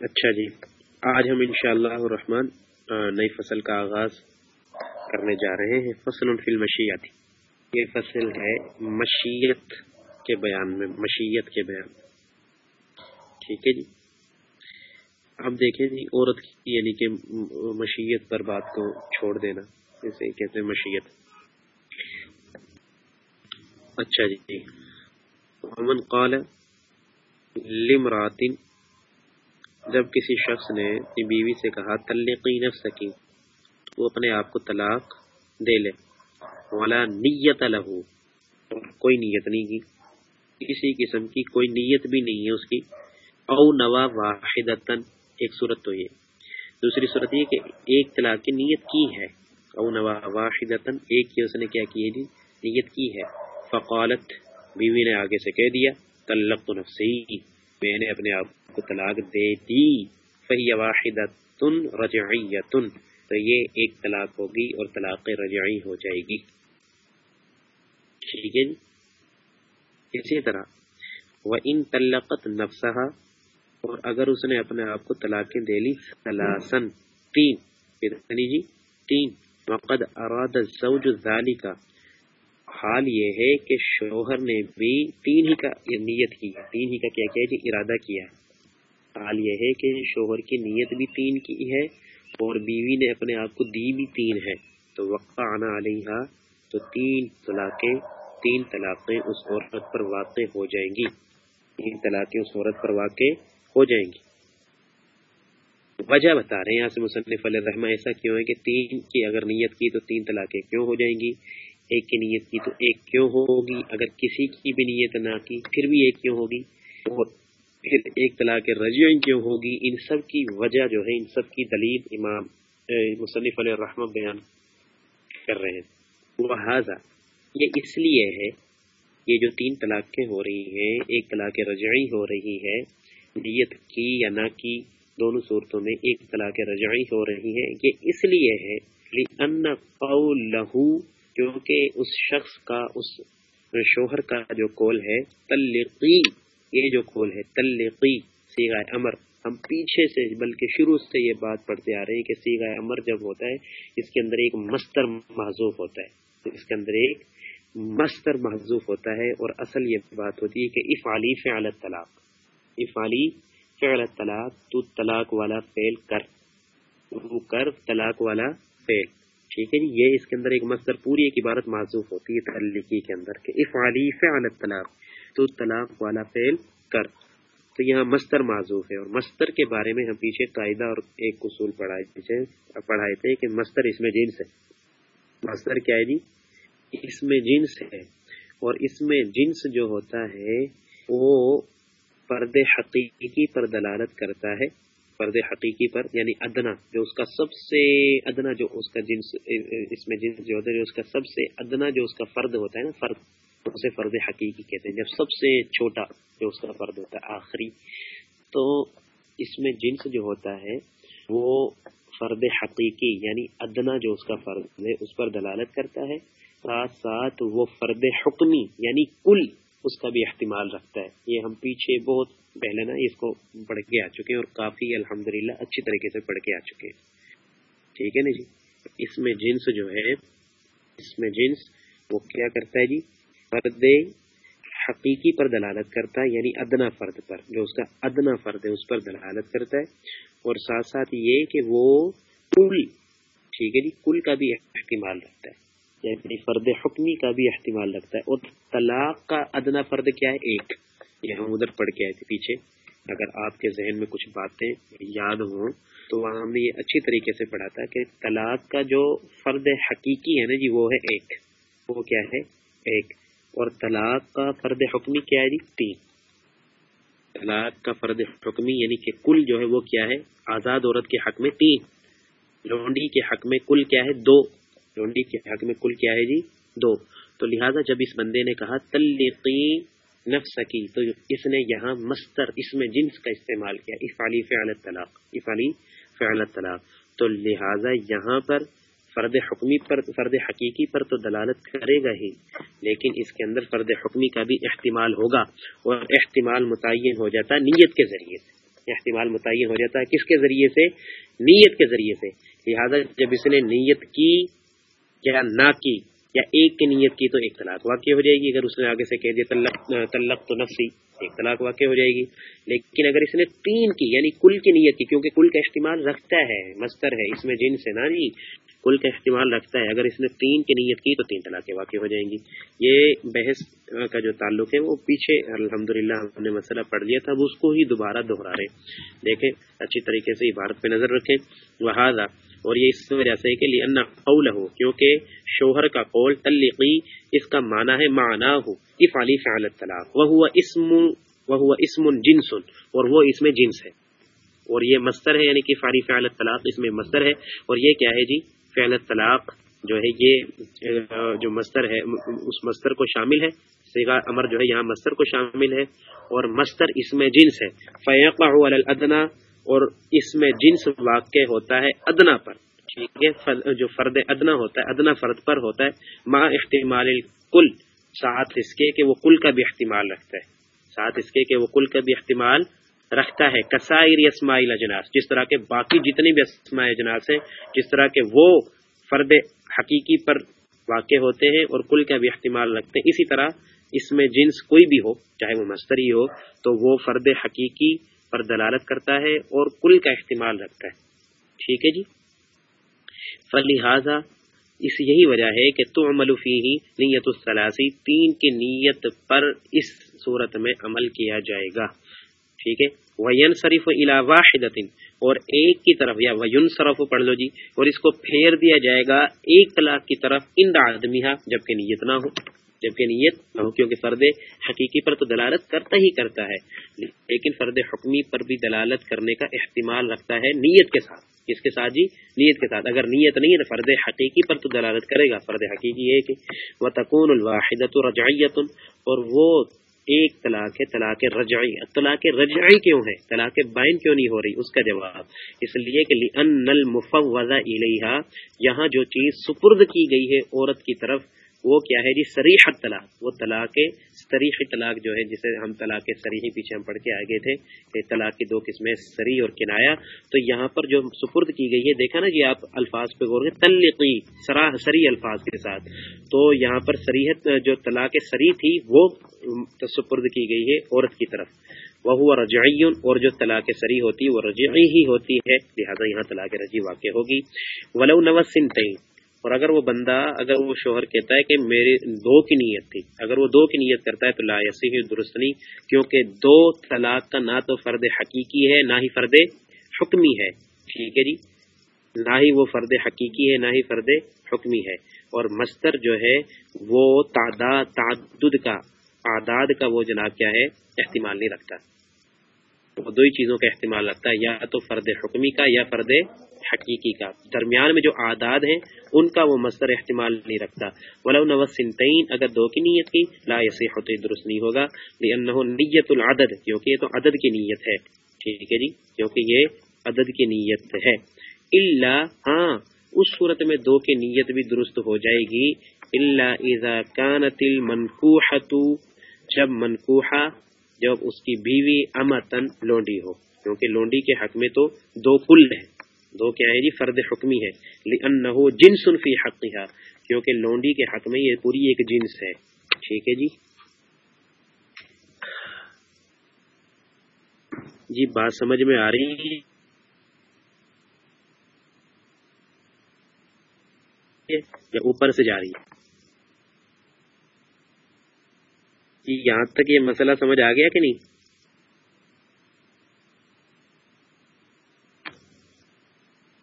اچھا جی۔ آج ہم انشاءاللہ الرحمن نئی فصل کا آغاز کرنے جا رہے ہیں۔ فصل فی المشیت۔ یہ فصل ہے مشیت کے بیان میں، مشیت کے بیان۔ ٹھیک ہے جی۔ اب دیکھیں جی عورت کی یعنی کہ مشیت پر بات کو چھوڑ دینا جیسے کہتے ہیں مشیت۔ اچھا جی۔ امن قال لمراتن جب کسی شخص نے اپنی بیوی سے کہا، تلقی نفس کی وہ اپنے آپ کو طلاق دے لے۔ والا نیت لہو کوئی نیت نہیں کی۔ کسی قسم کی کوئی نیت بھی نہیں ہے اس کی۔ او نوا واحد ایک صورت تو یہ۔ دوسری صورت یہ کہ ایک طلاق کی نیت کی ہے۔ او نوا واحد ایک ہی اس نے کیا کی ہے جی؟ نیت کی ہے۔ فقالت۔ بیوی نے آگے سے کہہ دیا تلق نفسی۔ میں نے اپنے آپ کو طلاق دے دی۔ فہی واحد تن رجعیتن۔ تو یہ ایک طلاق ہوگی اور طلاق رجعی ہو جائے گی۔ ٹھیک ہے جی؟ اسی طرح۔ وہ ان تلقت نفسہ اور اگر اس نے اپنے آپ کو طلاقیں دے لی سلاسن تین۔ یعنی جی تین۔ وقد اراد الزوج ذالک حال یہ ہے کہ شوہر نے بھی تین ہی کا نیت کی، تین ہی کا کیا کیا جی ارادہ کیا۔ حال یہ ہے کہ شوہر کی نیت بھی تین کی ہے اور بیوی نے اپنے آپ کو دی بھی تین ہے۔ تو وقع آنا علیہ تو تین طلاقیں تین طلاقیں اس عورت پر واقع ہو جائیں گی۔ تین طلاقیں اس عورت پر واقع ہو جائیں گی۔ وجہ بتا رہے ہیں یہاں سے مصنف علیہ رحمہ ایسا کیوں ہے کہ تین کی اگر نیت کی تو تین طلاقیں کیوں ہو جائیں گی؟ ایک کی نیت کی تو ایک کیوں ہوگی؟ اگر کسی کی بھی نیت نہ کی، پھر بھی ایک کیوں ہوگی؟ اور پھر ایک طلاق رجیع کیوں ہوگی؟ ان سب کی وجہ جو ہے، ان سب کی دلیل امام مصنف علیہ الرحمہ بیان کر رہے ہیں۔ وہ یہ اس لیے ہے، یہ جو تین طلاقیں ہو رہی ہیں، ایک طلاق رجعی ہو رہی ہے، نیت کی یا نہ کی، دونوں صورتوں میں ایک طلاق رجعی ہو رہی ہے۔ یہ اس لیے ہے ان قولہو کیونکہ اس شخص کا، اس شوہر کا جو کول ہے، تلقی، یہ جو کول ہے، تلقی سیگا امر۔ ہم پیچھے سے، بلکہ شروع سے یہ بات پڑھتے آ رہے ہیں کہ سیگا امر جب ہوتا ہے، اس کے اندر ایک مستر محضوف ہوتا ہے۔ اس کے اندر ایک مستر محضوف ہوتا ہے اور اصل یہ بات ہوتی ہے کہ افعالی فعل طلاق افعالی فعل طلاق تو طلاق والا فعل کر کر طلاق والا فعل۔ ٹھیک ہے جی یہ اس کے اندر ایک مستر پوری ایک عبارت معذوف ہوتی ہے تعلقی کے اندر کہ افعالی فعل طلاق تو طلاق والا فعل کر۔ تو یہاں مستر معذوف ہے اور مستر کے بارے میں ہم پیچھے قاعدہ اور ایک اصول پڑھائے پڑھائے تھے کہ مستر اس میں جنس ہے مستر کیا ہے جی؟ اس میں جنس ہے۔ اور اس میں جنس جو ہوتا ہے، وہ پرد حقیقی پر دلالت کرتا ہے۔ پرد حقیقی پر یعنی ادنا، جو اس کا سب سے ادنا جو اس کا جنس، اس میں جنس جو ہوتا ہے اس کا سب سے ادنا جو اس کا فرد ہوتا ہے نا، فرد اسے فرد حقیقی کہتے ہیں۔ جب سب سے چھوٹا جو اس کا فرد ہوتا ہے، آخری، تو اس میں جنس جو ہوتا ہے، وہ فرد حقیقی یعنی ادنا جو اس کا فرد ہے، اس پر دلالت کرتا ہے۔ ساتھ ساتھ وہ فرد حکمی یعنی کل اس کا بھی احتمال رکھتا ہے۔ یہ ہم پیچھے بہت پہلے نا اس کو پڑھ کے آ چکے ہیں اور کافی الحمدللہ اچھی طریقے سے پڑھ کے آ چکے ہیں۔ ٹھیک ہے نا جی؟ اس میں جنس جو ہے، اس میں جنس وہ کیا کرتا ہے جی؟ فرد حقیقی پر دلالت کرتا ہے یعنی ادنا فرد پر، جو اس کا ادنا فرد ہے، اس پر دلالت کرتا ہے۔ اور ساتھ ساتھ یہ کہ وہ کل، ٹھیک ہے جی؟ کل کا بھی احتمال رکھتا ہے۔ یعنی فرد حکمی کا بھی احتمال رکھتا ہے اور طلاق کا ادنا فرد کیا ہے؟ ایک۔ یہ ہم ادھر پڑھ کے آئے تھے پیچھے۔ اگر آپ کے ذہن میں کچھ باتیں یاد ہوں تو وہاں ہم نے یہ اچھی طریقے سے پڑھا تھا کہ طلاق کا جو فرد حقیقی ہے نا جی وہ ہے ایک۔ وہ کیا ہے؟ ایک۔ اور طلاق کا فرد حکمی کیا ہے جی؟ تین۔ طلاق کا فرد حکمی یعنی کہ کل جو ہے وہ کیا ہے؟ آزاد عورت کے حق میں تین۔ لونڈی کے حق میں کل کیا ہے؟ دو۔ لونڈی کے حق میں کل کیا ہے جی؟ دو۔ تو لہذا جب اس بندے نے کہا تلقی نفس کی تو اس نے یہاں مستر اس میں جنس کا استعمال کیا، افعالی فعل طلاق افعالی فعل طلاق تو لہذا یہاں پر فرد حکمی پر، فرد حقیقی پر تو دلالت کرے گا ہی، لیکن اس کے اندر فرد حکمی کا بھی احتمال ہوگا اور احتمال متعین ہو جاتا نیت کے ذریعے سے۔ احتمال متعین ہو جاتا ہے کس کے ذریعے سے؟ نیت کے ذریعے سے۔ لہٰذا جب اس نے نیت کی یا نہ کی یا ایک کی نیت کی تو ایک طلاق واقع ہو جائے گی۔ اگر اس نے آگے سے کہہ دیا تلق تو نفسی، ایک طلاق واقع ہو جائے گی۔ لیکن اگر اس نے تین کی یعنی کل کی نیت کی، کیونکہ کل کا استعمال رکھتا ہے، مستر ہے، اس میں جن سے نا جی کل کا احتمال رکھتا ہے۔ اگر اس نے تین کی نیت کی تو تین طلاقیں واقع ہو جائیں گی۔ یہ بحث کا جو تعلق ہے وہ پیچھے الحمد ہم نے مسئلہ پڑھ لیا تھا اس کو ہی دوبارہ دوہرا رہے دیکھیں، اچھی طریقے سے عبارت پہ نظر رکھیں۔ وہذا اور یہ اس وجہ سے کہ لیے قول ہو کیونکہ شوہر کا قول تلقی اس کا معنی ہے معنی ہو افعالی فعل الطلاق۔ وہ اسم وہ اسم جنس، اور وہ اس میں جنس ہے۔ اور یہ مستر ہے یعنی کہ فاری فعل الطلاق، اس میں مستر ہے۔ اور یہ کیا ہے جی؟ فعل طلاق جو ہے یہ، جو مستر ہے، اس مستر کو شامل ہے۔ سیگا امر جو ہے یہاں مستر کو شامل ہے اور مستر اس میں جنس ہے۔ فیقع الدنا اور اس میں جنس واقع ہوتا ہے ادنا پر۔ ٹھیک ہے؟ جو فرد ادنا ہوتا ہے، ادنا فرد پر ہوتا ہے۔ ما احتمال کل ساتھ اس کے کہ وہ کل کا بھی احتمال رکھتا ہے۔ ساتھ اس کے کہ وہ کل کا بھی احتمال رکھتا ہے، کسائر اسماعیل اجناس، جس طرح کے باقی جتنے بھی اسماء اجناس ہیں، جس طرح کے وہ فرد حقیقی پر واقع ہوتے ہیں اور کل کا بھی احتمال رکھتے ہیں۔ اسی طرح اس میں جنس کوئی بھی ہو، چاہے وہ مستری ہو، تو وہ فرد حقیقی پر دلالت کرتا ہے اور کل کا احتمال رکھتا ہے۔ ٹھیک ہے جی؟ فلحاظہ اس یہی وجہ ہے کہ تو عمل فی نیت السلاسی تین کی نیت پر اس صورت میں عمل کیا جائے گا۔ ٹھیک ہے؟ وین شریف الا واحد اور ایک کی طرف، یا وین صرف پڑھ لو جی اور اس کو پھیر دیا جائے گا ایک طلاق کی طرف ان آدمی جبکہ نیت نہ ہو، جبکہ نیت نہ ہو کیونکہ فرد حقیقی پر تو دلالت کرتا ہی کرتا ہے۔ لیکن فرد حکمی پر بھی دلالت کرنے کا احتمال رکھتا ہے نیت کے ساتھ۔ کس کے ساتھ جی؟ نیت کے ساتھ۔ اگر نیت نہیں ہے فرد حقیقی پر تو دلالت کرے گا۔ فرد حقیقی ہے کہ وہ تکون الواحد رجعیت اور وہ ایک طلاق ہے، طلاق رجعی۔ طلاق رجعی کیوں ہے؟ طلاق بائن کیوں نہیں ہو رہی؟ اس کا جواب۔ اس لیے کہ ان المفوضہ الیہا یہاں جو چیز سپرد کی گئی ہے، عورت کی طرف وہ کیا ہے جی؟ سریح طلاق وہ طلاق سریح طلاق جو ہے جسے ہم طلاق سریحی پیچھے ہم پڑھ کے آگے تھے کہ طلاق کی دو قسمیں سری اور کنایا. تو یہاں پر جو سپرد کی گئی ہے، دیکھا نا جی آپ الفاظ پہ غور تلقی سراہ سری الفاظ کے ساتھ. تو یہاں پر سریحت جو طلاق سری تھی، وہ سپرد کی گئی ہے عورت کی طرف. وہ رجعین اور جو طلاق سری ہوتی ہے، وہ رجعی ہی ہوتی ہے. لہٰذا یہاں طلاق رجی واقع ہوگی. ولو نوسن اور اگر وہ بندہ، اگر وہ شوہر کہتا ہے کہ میرے دو کی نیت تھی، اگر وہ دو کی نیت کرتا ہے تو لا یسی درست نہیں کیونکہ دو طلاق کا نہ تو فرد حقیقی ہے، نہ ہی فرد حکمی ہے۔ ٹھیک ہے جی؟ نہ ہی وہ فرد حقیقی ہے، نہ ہی فرد حکمی ہے۔ اور مستر جو ہے، وہ تعداد، تعدد کا، اعداد کا وہ جناب کیا ہے؟ احتمال نہیں رکھتا۔ وہ دو ہی چیزوں کا احتمال رکھتا ہے، یا تو فرد حکمی کا یا فرد حقیقی کا۔ درمیان میں جو اعداد ہیں، ان کا وہ مستر احتمال نہیں رکھتا۔ ولو نوسنتین اگر دو کی نیت کی، لا ہوتے درست نہیں ہوگا۔ نیت العدد، کیونکہ یہ تو عدد کی نیت ہے۔ ٹھیک ہے جی؟ کیونکہ یہ عدد کی نیت ہے۔ اللہ ہاں اس صورت میں دو کی نیت بھی درست ہو جائے گی۔ اللہ اذا كانت المنکوحت جب منکوحہ، جب اس کی بیوی امتن لونڈی ہو۔ کیونکہ لونڈی کے حق میں تو دو کل ہیں۔ دو کیا ہے جی؟ فرد حکمی ہے۔ جنس فی حقها۔ کیونکہ لونڈی کے حق میں یہ پوری ایک جنس ہے۔ ٹھیک ہے جی؟ جی بات سمجھ میں آ رہی ہے۔ یا اوپر سے جا رہی ہے۔ جی یہاں تک یہ مسئلہ سمجھ آ گیا کہ نہیں؟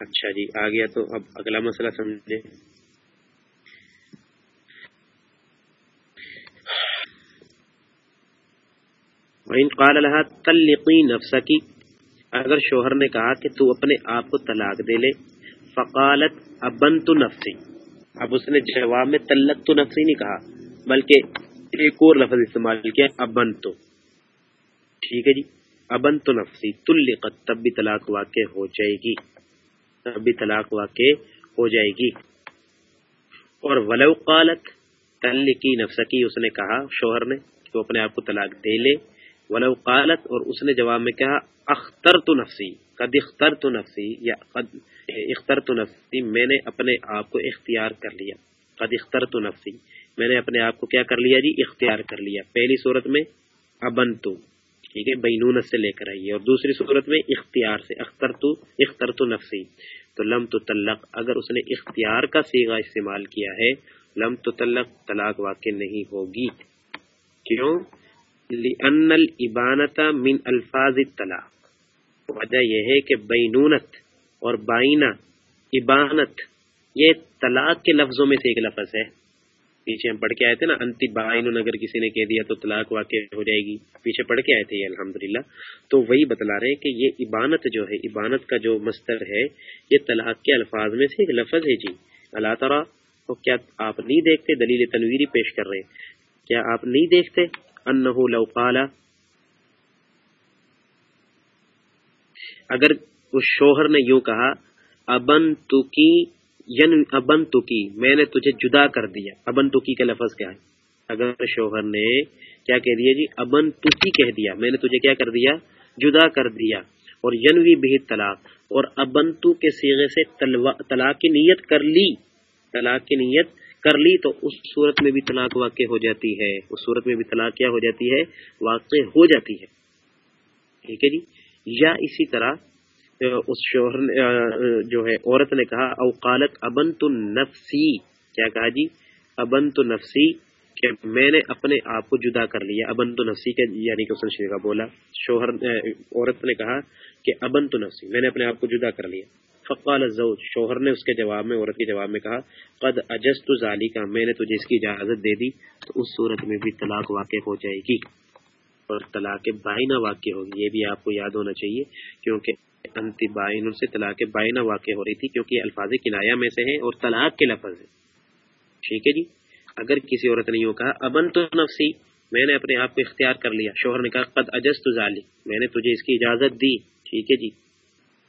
اچھا جی آ گیا تو اب اگلا مسئلہ سمجھے قال لها تلقی نفسا کی اگر شوہر نے کہا کہ تو اپنے آپ کو طلاق دے لے، فقالت ابن تو نفسی اب اس نے جواب میں تلق تو نفسی نہیں کہا، بلکہ ایک اور لفظ استعمال کیا ابن تو ٹھیک ہے جی ابن تو نفسی تلقت تب بھی طلاق واقع ہو جائے گی۔ بھی طلاق واقع ہو جائے گی۔ اور ولو قالت تلقی نفسکی اس نے کہا، شوہر نے کہ وہ اپنے آپ کو طلاق دے لے۔ ولو قالت اور اس نے جواب میں کہا اختر تو نفسی، قد اختر تو نفسی، یا قد اختر تو نفسی، میں نے اپنے آپ کو اختیار کر لیا۔ قد اختر تو نفسی، میں نے اپنے آپ کو کیا کر لیا جی؟ اختیار کر لیا۔ پہلی صورت میں ابن تو ٹھیک ہے بینونت سے لے کر آئیے۔ اور دوسری صورت میں اختیار سے اختر تو اختر تو نفسی۔ تو لم تو تلق اگر اس نے اختیار کا سیگا استعمال کیا ہے، لم تو تلق طلاق واقع نہیں ہوگی۔ کیوں؟ لأن الابانتا من الفاظ الطلاق۔ وجہ یہ ہے کہ بینونت اور بائنا ابانت، یہ طلاق کے لفظوں میں سے ایک لفظ ہے۔ پیچھے ہم پڑھ کے آئے تھے نا، انتی بائن اگر کسی نے کہہ دیا تو طلاق واقع ہو جائے گی۔ پیچھے پڑھ کے آئے تھے یہ الحمد تو وہی بتلا رہے ہیں کہ یہ عبانت جو ہے، عبانت کا جو مستر ہے، یہ طلاق کے الفاظ میں سے ایک لفظ ہے جی۔ اللہ تعالیٰ تو کیا آپ نہیں دیکھتے؟ دلیل تنویری پیش کر رہے ہیں۔ کیا آپ نہیں دیکھتے؟ انہو لو قالا اگر اس شوہر نے یوں کہا ابن تو کی ین ابن تو کی میں نے تجھے جدا کر دیا۔ ابن تو کی کا لفظ کیا ہے؟ اگر شوہر نے کیا کہہ دیا جی؟ ابن تو کی کہہ دیا۔ میں نے تجھے کیا کر دیا؟ جدا کر دیا۔ اور ینوی بھی طلاق۔ اور ابن تو کے سیغے سے طلاق کی نیت کر لی۔ طلاق کی نیت کر لی تو اس صورت میں بھی طلاق واقع ہو جاتی ہے۔ اس صورت میں بھی طلاق کیا ہو جاتی ہے؟ واقع ہو جاتی ہے۔ ٹھیک ہے جی؟ یا اسی طرح اس شوہر نے جو ہے، عورت نے کہا اوقالت ابن تو نفسی کیا کہا جی؟ ابن تو نفسی کہ میں نے اپنے آپ کو جدا کر لیا۔ ابن تو نفسی کے یعنی کہ اس نے بولا۔ شوہر عورت نے کہا کہ ابن تو نفسی میں نے اپنے آپ کو جدا کر لیا۔ فقال الزوج، شوہر نے اس کے جواب میں، عورت کے جواب میں کہا، قد اجست ظالی کا میں نے تجھے اس کی اجازت دے دی، تو اس صورت میں بھی طلاق واقع ہو جائے گی۔ اور طلاق بائنا واقع ہوگی، یہ بھی آپ کو یاد ہونا چاہیے، کیونکہ انتی بائن سے طلاق بائنا واقع ہو رہی تھی کیونکہ یہ الفاظ کنایا میں سے ہیں اور طلاق کے لفظ ہیں۔ ٹھیک ہے جی؟ اگر کسی عورت نے یوں کہا ابن تو نفسی، میں نے اپنے آپ کو اختیار کر لیا۔ شوہر نے کہا، قد اجست ظالی میں نے تجھے اس کی اجازت دی۔ ٹھیک ہے جی؟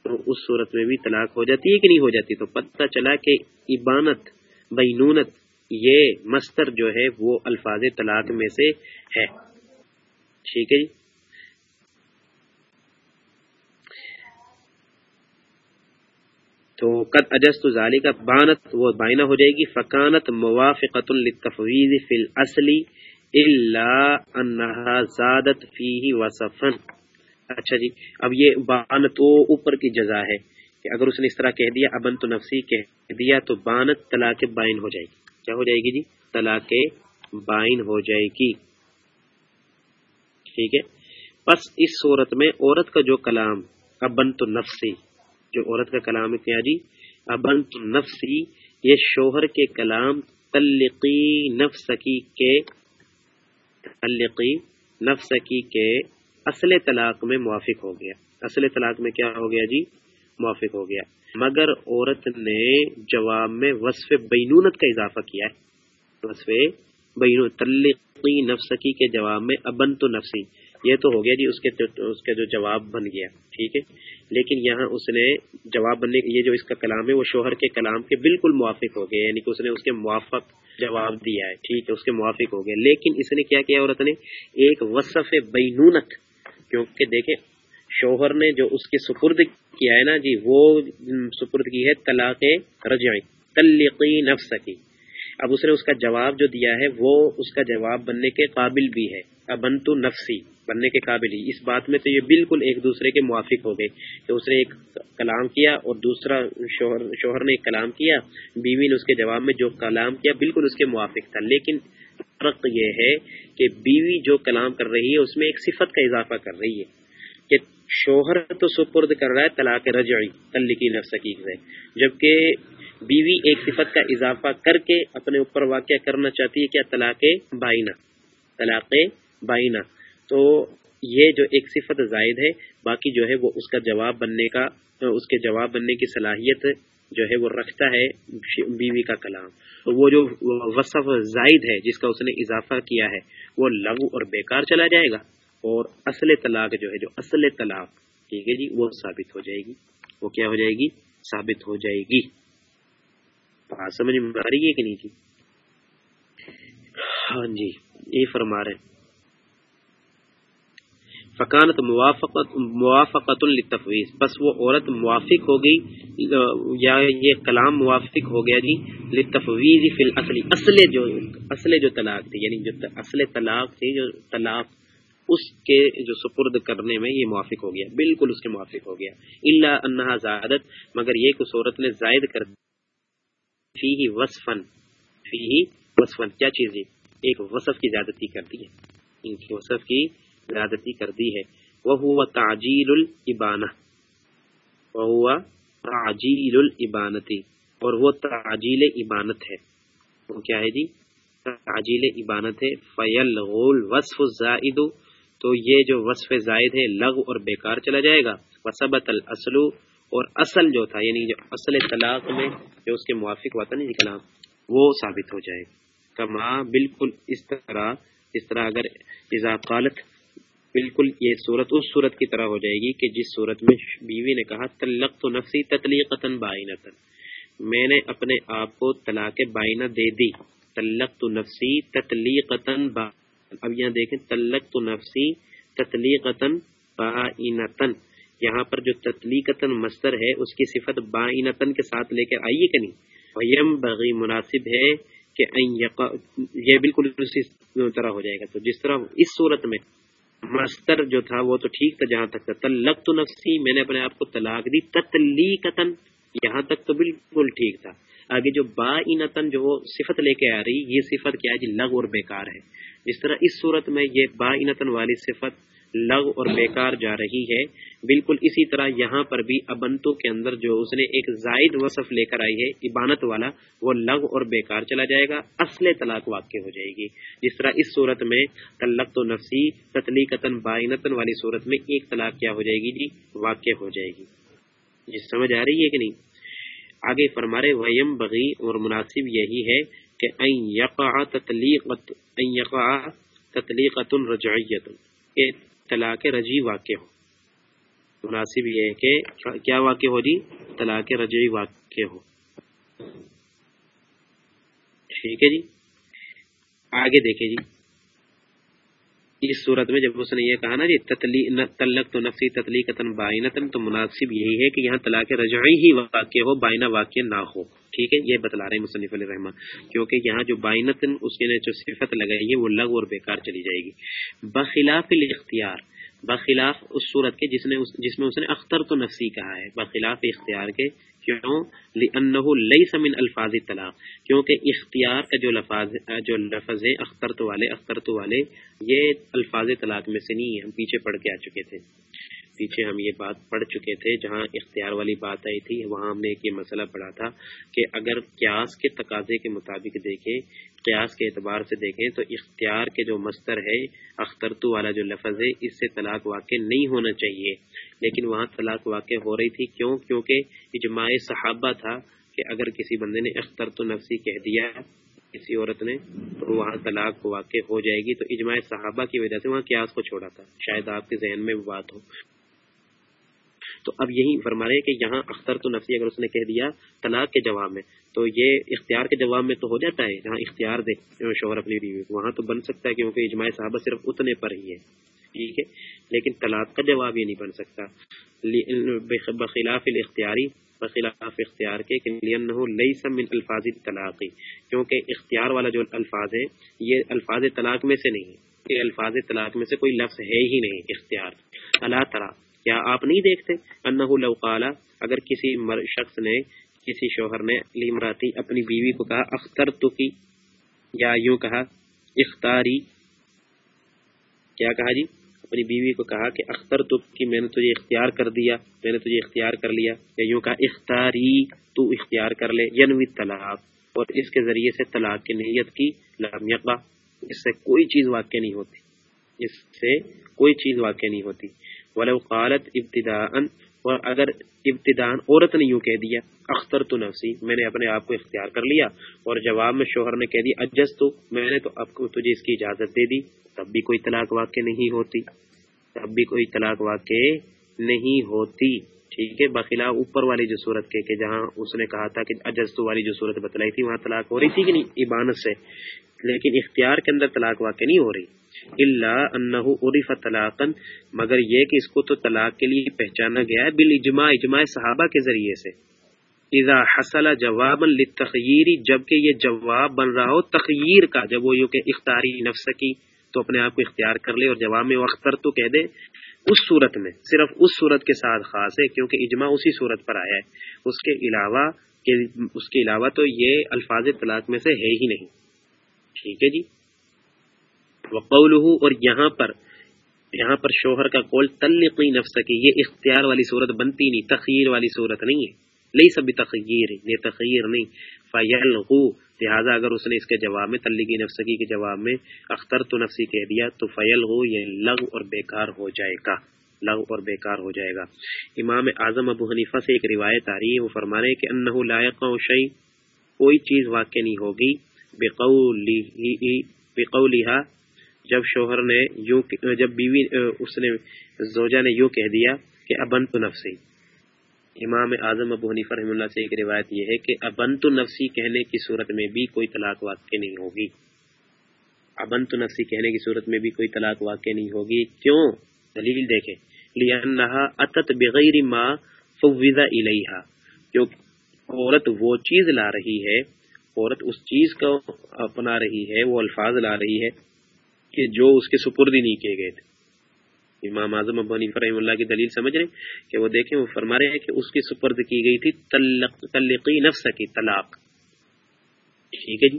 تو اس صورت میں بھی طلاق ہو جاتی ہے کہ نہیں ہو جاتی؟ تو پتہ چلا کہ عبانت بینونت، یہ مستر جو ہے وہ الفاظ طلاق میں سے ہے۔ ٹھیک ہے جی؟ تو قد اجست ظالی کا بانت، وہ بائنا ہو جائے گی، فکانت موافقت التفویض فی الاصلی الا انہا زادت فیہ وصفن اچھا جی اب یہ بانت تو اوپر کی جزا ہے کہ اگر اس نے اس طرح کہہ دیا ابن تو نفسی کہہ دیا، تو بانت طلاق بائن ہو جائے گی۔ کیا ہو جائے گی جی؟ طلاق بائن ہو جائے گی۔ ٹھیک ہے؟ بس اس صورت میں عورت کا جو کلام ابن تو نفسی جو عورت کا کلام ہے کیا جی ابن تو نفسی، یہ شوہر کے کلام، تلقی نفسکی کے، تلقی نفسکی کے اصل طلاق میں موافق ہو گیا۔ اصل طلاق میں کیا ہو گیا جی؟ موافق ہو گیا۔ مگر عورت نے جواب میں وصف بینونت کا اضافہ کیا ہے۔ وصف بین تلقی نفسکی کے جواب میں ابن تو نفسی۔ یہ تو ہو گیا جی اس کے اس کا جو جواب بن گیا۔ ٹھیک ہے؟ لیکن یہاں اس نے جواب بننے یہ جو اس کا کلام ہے، وہ شوہر کے کلام کے بالکل موافق ہو گیا یعنی کہ اس نے اس کے موافق جواب دیا ہے۔ ٹھیک ہے، اس کے موافق ہو گیا لیکن اس نے کیا کیا، عورت نے ایک وصف بینونت، کیونکہ دیکھیں، شوہر نے جو اس کے سپرد کیا ہے نا جی وہ سپرد کی ہے طلاق رجعی تلقی نفس کی اب اس نے اس کا جواب جو دیا ہے، وہ اس کا جواب بننے کے قابل بھی ہے۔ ابنتو نفسی۔ بننے کے قابل ہی۔ اس بات میں تو یہ بالکل ایک دوسرے کے موافق ہو گئے۔ کہ اس نے ایک کلام کیا اور دوسرا شوہر شوہر نے ایک کلام کیا۔ بیوی نے اس کے جواب میں جو کلام کیا بالکل اس کے موافق تھا۔ لیکن فرق یہ ہے کہ بیوی جو کلام کر رہی ہے، اس میں ایک صفت کا اضافہ کر رہی ہے کہ شوہر تو سپرد کر رہا ہے، طلاق رجعی، تلقی نفس کی سے جبکہ بیوی ایک صفت کا اضافہ کر کے اپنے اوپر واقع کرنا چاہتی ہے، کیا طلاق بائنا طلاق بائنا تو یہ جو ایک صفت زائد ہے، باقی جو ہے وہ اس کا جواب بننے کا، اس کے جواب بننے کی صلاحیت جو ہے وہ رکھتا ہے بیوی کا کلام۔ وہ جو وصف زائد ہے، جس کا اس نے اضافہ کیا ہے، وہ لغو اور بیکار چلا جائے گا اور اصل طلاق جو ہے، جو اصل طلاق، ٹھیک ہے جی وہ ثابت ہو جائے گی۔ وہ کیا ہو جائے گی؟ ثابت ہو جائے گی۔ بات سمجھ میں آ رہی ہے کہ نہیں جی؟ ہاں جی یہ فرما رہے فکانت موافقت موافقت التفویض بس وہ عورت موافق ہو گئی، یا یہ کلام موافق ہو گیا جی لتفویض فی الاصل۔ اصل جو اصل جو طلاق تھی یعنی جو اصل طلاق تھی، جو طلاق اس کے جو سپرد کرنے میں یہ موافق ہو گیا۔ بالکل اس کے موافق ہو گیا۔ اللہ انہا زیادت مگر یہ کچھ عورت نے زائد کر فی ہی وصفن فی ہی وصفن کیا چیز ہے؟ ایک وصف کی زیادتی کر دی ہے۔ ان کی وصف کی زیادتی کر دی ہے۔ وہ ہوا تاجیل البانہ وہ ہوا تاجیل البانتی اور وہ تاجیل عبانت ہے۔ وہ کیا ہے جی؟ تاجیل عبانت ہے۔ فیل غول وصف زائد تو یہ جو وصف زائد ہے لغ اور بیکار چلا جائے گا۔ وسبت الاصل اور اصل جو تھا یعنی جو اصل طلاق میں جو اس کے موافق ہوا تھا نا کلام وہ ثابت ہو جائے۔ کما بالکل اس طرح اس طرح اگر اذا قالت بالکل یہ صورت اس صورت کی طرح ہو جائے گی کہ جس صورت میں بیوی نے کہا تلق تو نفسی تتلیقتن بائنتن میں نے اپنے آپ کو طلاق بائنہ دے دی۔ تلق تو نفسی تتلیقتن با اب یہاں دیکھیں تلق تو نفسی تتلیقتن بائنتن یہاں پر جو تتلیقتن مستر ہے، اس کی صفت بائنتن کے ساتھ لے کر آئیے کہ نہیں؟ ویم بغی مناسب ہے کہ یہ بالکل اسی طرح ہو جائے گا۔ تو جس طرح اس صورت میں مستر جو تھا وہ تو ٹھیک تھا جہاں تک تھا۔ تو نفسی، میں نے اپنے آپ کو طلاق دی۔ تتلی قطن یہاں تک تو بالکل ٹھیک تھا۔ آگے جو با انتن جو وہ صفت لے کے آ رہی، یہ صفت کیا ہے؟ جی لغ اور بیکار ہے۔ جس طرح اس صورت میں یہ با انتن والی صفت لغ اور بیکار جا رہی ہے۔ بالکل اسی طرح یہاں پر بھی ابنتو کے اندر جو اس نے ایک زائد وصف لے کر آئی ہے، عبانت والا، وہ لغ اور بیکار چلا جائے گا، اصل طلاق واقع ہو جائے گی۔ جس طرح اس صورت میں تلق تو نفسی تتلی بائنتن والی صورت میں ایک طلاق کیا ہو جائے گی جی؟ واقع ہو جائے گی۔ جی سمجھ آ رہی ہے کہ نہیں؟ آگے فرمارے ویم بغی اور مناسب یہی ہے کہ تتلیقت رجعیت طلاق رجی واقع ہو۔ مناسب یہ ہے کہ کیا واقع ہو جی؟ طلاق رجعی واقع ہو۔ ٹھیک ہے جی؟ آگے دیکھیں جی۔ اس صورت میں جب اس نے یہ کہا نا جی تلق تو نفسی تتلی بائنتن، تو مناسب یہی ہے کہ یہاں طلاق رجعی ہی واقع ہو بائنا واقع نہ ہو۔ ٹھیک ہے؟ یہ بتلا رہے ہیں مصنف علیہ رحمان کیونکہ یہاں جو بائنتن، اس نے جو صفت لگائی ہے، وہ لغ اور بیکار چلی جائے گی۔ بخلاف الاختیار، بخلاف اس صورت کے جس نے جس میں اس نے اختر تو نفسی کہا ہے، بخلاف اختیار کے کیوں؟ لئی من الفاظ طلاق کیونکہ اختیار کا جو لفاظ، جو لفظ ہے اخترت والے اخترت والے، یہ الفاظ طلاق میں سے نہیں ہے ہم پیچھے پڑھ کے آ چکے تھے۔ پیچھے ہم یہ بات پڑھ چکے تھے، جہاں اختیار والی بات آئی تھی، وہاں ہم نے ایک یہ مسئلہ پڑھا تھا کہ اگر قیاس کے تقاضے کے مطابق دیکھیں، قیاس کے اعتبار سے دیکھیں، تو اختیار کے جو مستر ہے، اخترتو والا جو لفظ ہے، اس سے طلاق واقع نہیں ہونا چاہیے۔ لیکن وہاں طلاق واقع ہو رہی تھی، کیوں؟ کیونکہ اجماع صحابہ تھا کہ اگر کسی بندے نے اختر تو نفسی کہہ دیا، کسی عورت نے، تو وہاں طلاق واقع ہو جائے گی۔ تو اجماع صحابہ کی وجہ سے وہاں قیاس کو چھوڑا تھا۔ شاید آپ کے ذہن میں بات ہو۔ تو اب یہی فرما رہے کہ یہاں اختر تو نفسی اگر اس نے کہہ دیا، طلاق کے جواب میں۔ تو یہ اختیار کے جواب میں تو ہو جاتا ہے، جہاں اختیار دے شوہر اپنی بیوی وہاں تو بن سکتا ہے کیونکہ اجماع صحابہ صرف اتنے پر ہی ہے۔ ٹھیک ہے؟ لیکن طلاق کا جواب یہ نہیں بن سکتا۔ بخلاف الاختیاری، بخلاف اختیار کے من الفاظ طلاقی کیونکہ اختیار والا جو الفاظ ہے یہ الفاظ طلاق میں سے نہیں یہ الفاظ طلاق میں سے کوئی لفظ ہے ہی نہیں، اختیار۔ اللہ طرح کیا آپ نہیں دیکھتے؟ انہو لو قالا، اگر کسی شخص نے، کسی شوہر نے لیمراتی اپنی بیوی کو کہا اختر تو کی، یا یوں کہا، اختاری، کیا کہا جی؟ اپنی بیوی کو کہا کہ اختر تو کی، میں نے تجھے اختیار کر دیا، میں نے تجھے اختیار کر لیا، یا یوں کہا، اختاری، تو اختیار کر لے، ینوی طلاق، اور اس کے ذریعے سے طلاق کی نیت کی، لم اس سے کوئی چیز واقع نہیں ہوتی، اس سے کوئی چیز واقع نہیں ہوتی۔ ولو قالت ابتداء اور اگر ابتدان عورت نے یوں کہہ دیا اختر تو نفسی، میں نے اپنے آپ کو اختیار کر لیا، اور جواب میں شوہر نے کہہ دیا اجز تو میں نے تو اب کو تجھے اس کی اجازت دے دی، تب بھی کوئی طلاق واقع نہیں ہوتی۔ تب بھی کوئی طلاق واقع نہیں ہوتی۔ ٹھیک ہے بخلا اوپر والی جو صورت کے کہ جہاں اس نے کہا تھا کہ اجستو والی جو صورت بتلائی تھی، وہاں طلاق ہو رہی تھی کہ نہیں؟ عبانت سے۔ لیکن اختیار کے اندر طلاق واقع نہیں ہو رہی۔ اللہ انہ عرف طلاقا، مگر یہ کہ اس کو تو طلاق کے لیے پہچانا گیا ہے بال اجماع اجماع صحابہ کے ذریعے سے۔ اذا حصل جواب للتخییر جبکہ یہ جواب بن رہا ہو تخیر کا، جب وہ یوں کہ اختاری نفس کی تو اپنے آپ کو اختیار کر لے اور جواب میں اختر تو کہہ دے۔ اس صورت میں، صرف اس صورت کے ساتھ خاص ہے، کیونکہ اجماع اسی صورت پر آیا ہے۔ اس کے علاوہ اس کے علاوہ تو یہ الفاظ طلاق میں سے ہے ہی نہیں۔ ٹھیک ہے جی؟ وقول اور یہاں پر یہاں پر شوہر کا قول تلقی نفس کی یہ اختیار والی صورت بنتی نہیں تخیر والی صورت نہیں ہے۔ لئی سب تخیر یہ تخیر نہیں۔ فیل لہٰذا اگر اس نے اس کے جواب میں تلقی نفسکی کے جواب میں اختر تو نفسی کہہ دیا، تو فیل ہو یہ لغ اور بیکار ہو جائے گا۔ لغ اور بیکار ہو جائے گا۔ امام اعظم ابو حنیفہ سے ایک روایت آ رہی ہے، وہ فرما رہے کہ انہ لائق شعی کوئی چیز واقع نہیں ہوگی۔ بقولها جب شوہر نے یوں جب بیوی اس نے زوجہ نے یوں کہہ دیا کہ ابن تو نفسی۔ امام اعظم ابو حنیفہ رحم اللہ سے ایک روایت یہ ہے کہ ابن تو نفسی کہنے کی صورت میں بھی کوئی طلاق واقع نہیں ہوگی۔ ابن تو نفسی کہنے کی صورت میں بھی کوئی طلاق واقع نہیں ہوگی۔ کیوں؟ دلیل دیکھیں۔ لیا اتت بغیر ما فوض الیہا جو عورت وہ چیز لا رہی ہے، عورت اس چیز کو اپنا رہی ہے، وہ الفاظ لا رہی ہے۔ کہ جو اس کے سپرد ہی نہیں کیے گئے تھے۔ امام اعظم ابانی فرحم اللہ کی دلیل سمجھ رہے کہ وہ دیکھیں، وہ فرما رہے ہیں کہ اس کی سپرد کی گئی تھی تلقی نفس کی طلاق۔ ٹھیک ہے جی۔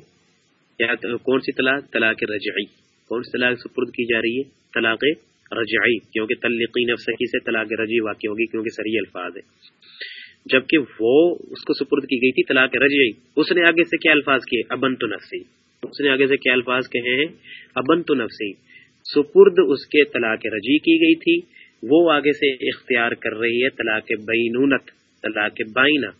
کیا کون سی طلاق؟ طلاق رجعی۔ کون سی طلاق سپرد کی جا رہی ہے؟ طلاق رجعی، کیونکہ تلقی نفس کی سے طلاق رجی واقع ہوگی کیونکہ سری الفاظ ہے جبکہ وہ اس کو سپرد کی گئی تھی، طلاق رجعی۔ اس نے آگے سے کیا الفاظ کیے؟ ابن تو نفسی۔ اس نے آگے سے کیا الفاظ کہے ہیں؟ ابن تو نفسی۔ سپرد اس کے طلاق رجی کی گئی تھی۔ وہ آگے سے اختیار کر رہی ہے طلاق بینونت، طلاق بائنا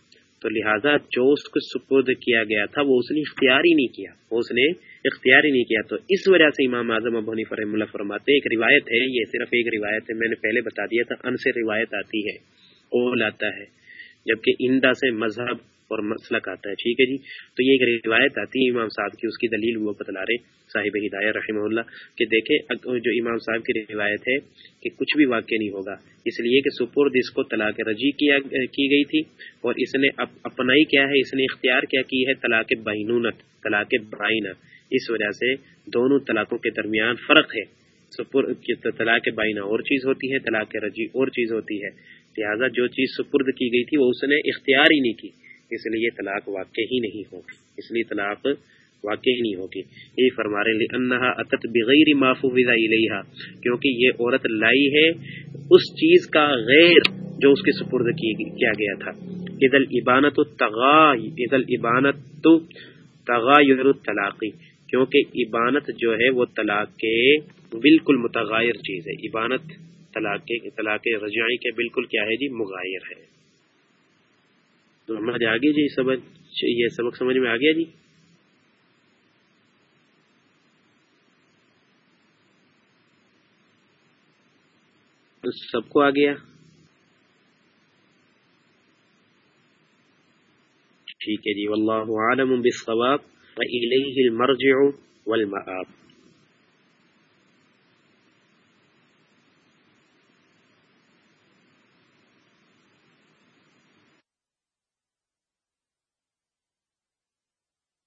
تو لہٰذا جو اس کو سپرد کیا گیا تھا، وہ اس نے اختیار ہی نہیں کیا۔ وہ اس نے اختیار ہی نہیں کیا۔ تو اس وجہ سے امام اعظم ابنی فرحم اللہ فرماتے ایک روایت ہے، یہ صرف ایک روایت ہے، میں نے پہلے بتا دیا تھا، ان سے روایت آتی ہے اول آتا ہے۔ جبکہ اندا سے مذہب اور مسلک آتا ہے۔ ٹھیک ہے جی؟ تو یہ ایک روایت آتی ہے امام صاحب کی، اس کی دلیل وہ بتلا رہے صاحب ہدایہ رحمہ اللہ کہ دیکھیں جو امام صاحب کی روایت ہے کہ کچھ بھی واقع نہیں ہوگا، اس لیے کہ سپرد اس کو طلاق رجی کیا کی گئی تھی اور اس نے اپنا ہی کیا ہے، اس نے اختیار کیا کی ہے طلاق بینونت، طلاق بائنا اس وجہ سے دونوں طلاقوں کے درمیان فرق ہے۔ طلاق بائنا اور چیز ہوتی ہے، طلاق رجی اور چیز ہوتی ہے۔ لہٰذا جو چیز سپرد کی گئی تھی، وہ اس نے اختیار ہی نہیں کی۔ اس لیے طلاق واقع ہی نہیں ہوگی۔ اس لیے طلاق واقع ہی نہیں ہوگی۔ یہ فرما رہے انہا اتت بغیر محفوظ کیونکہ یہ عورت لائی ہے اس چیز کا غیر جو اس کے سپرد کیا گیا تھا۔ عید العبانت تغا عید العبانت تغیر طلاقی کیونکہ عبانت جو ہے وہ طلاق کے بالکل متغیر چیز ہے۔ عبانت طلاق طلاق رجعی کے بالکل کیا ہے جی؟ مغائر ہے۔ تو ہمارے آگے جی سبق یہ سبق سمجھ میں آ گیا جی؟ سب کو آ گیا؟ ٹھیک ہے جی واللہ عالم بالصواب وإليه المرجع والمآب۔